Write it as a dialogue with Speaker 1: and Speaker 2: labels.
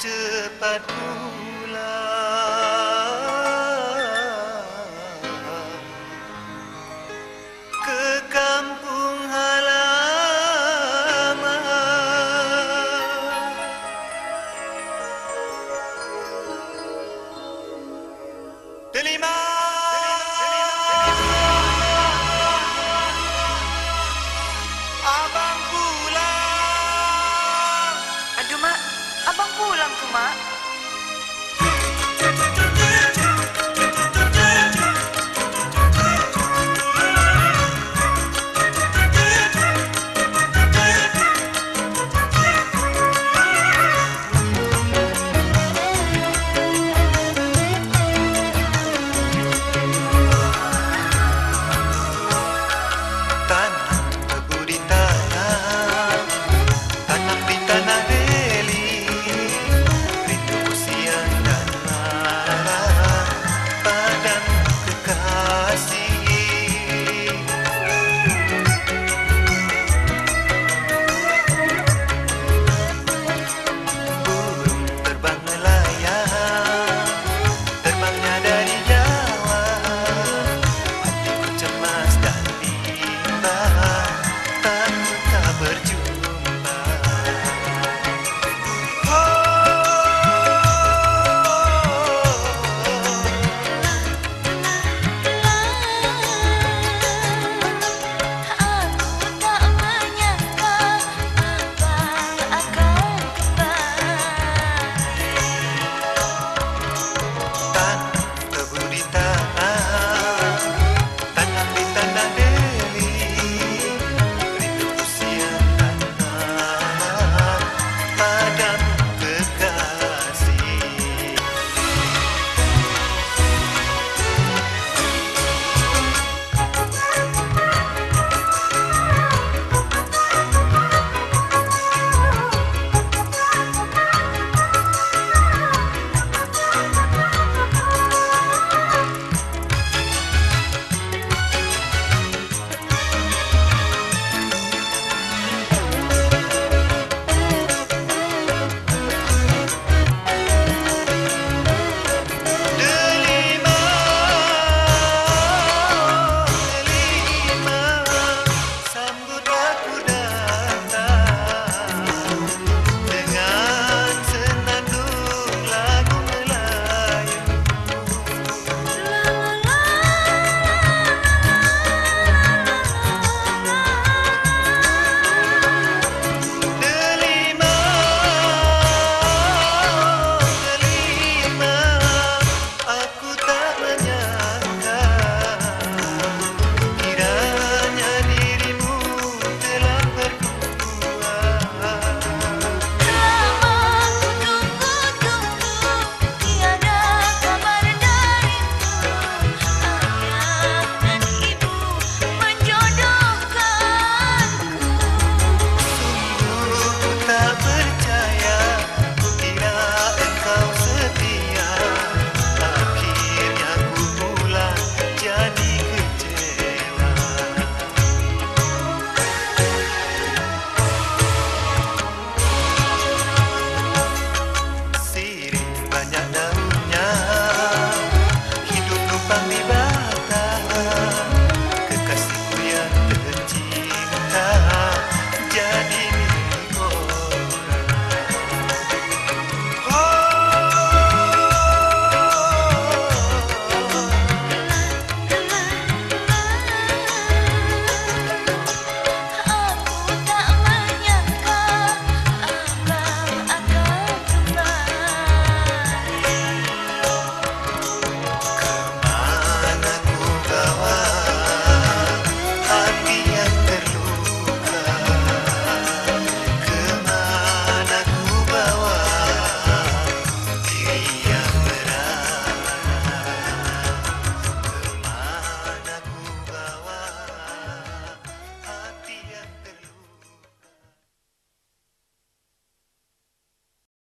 Speaker 1: to debatmu